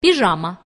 пижама.